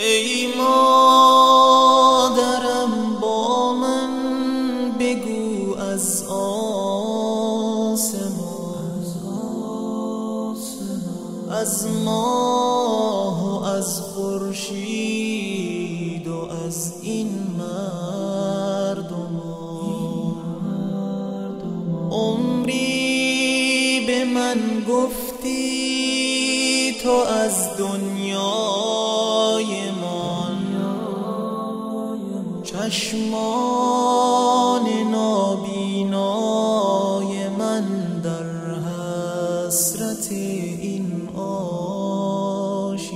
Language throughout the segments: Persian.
ای مادرم با من بگو از آسمان. از ماه و از خورشید و از این مردم عمری به من گفتی تو از دنیای چشمان نابینای من در حسرت این آشیان.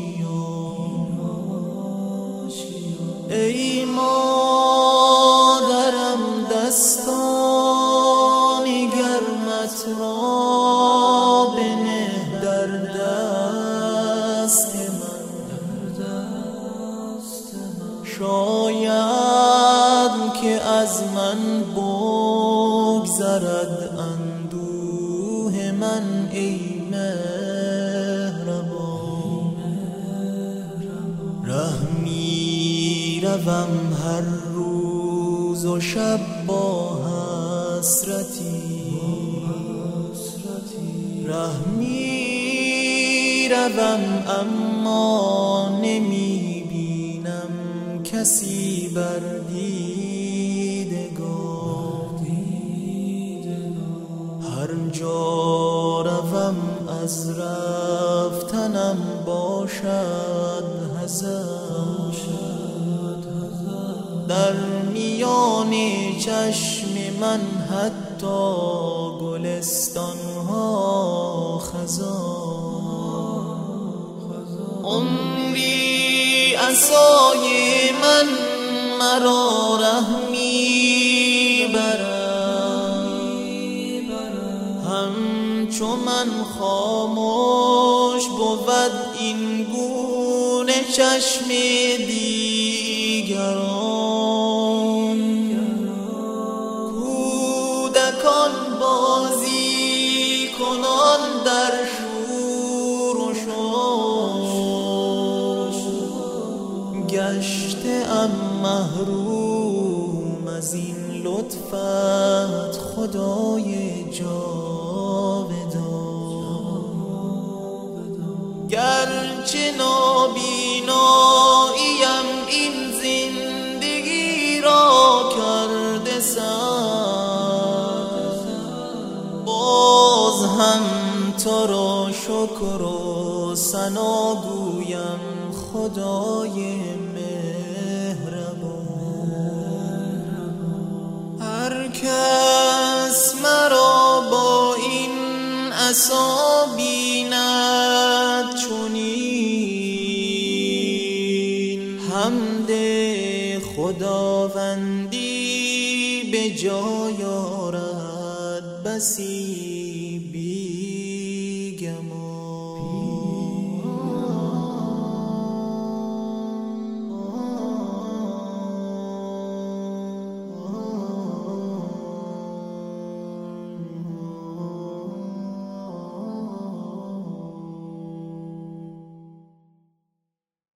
ای مادرم دستان گرمت را بنه در دست من. شاید که از من بگذرد اندوه من ای مهربان. رحمی روم هر روز و شب با حسرتی. رحمی روم اما نمی بینم کسی بر هر جا روم از رفتنم باشد حزن در میان چشم من حتی گلستان ها خزان. عمری اسای من مرا رحمی همچو من خاموش بود این گونه چشم دیگران. کودکان بازی کنان در شور و شوش گشته ام محروم از این لطفت خدای جاودان گرچه نابیناییم این زندگی را کرده سر. باز هم تو را شکر و سنا گویم خدای مهربان. هر کس مرا با این عصا بیند. چنین. حمد خداوندی به جای آرد بسی بی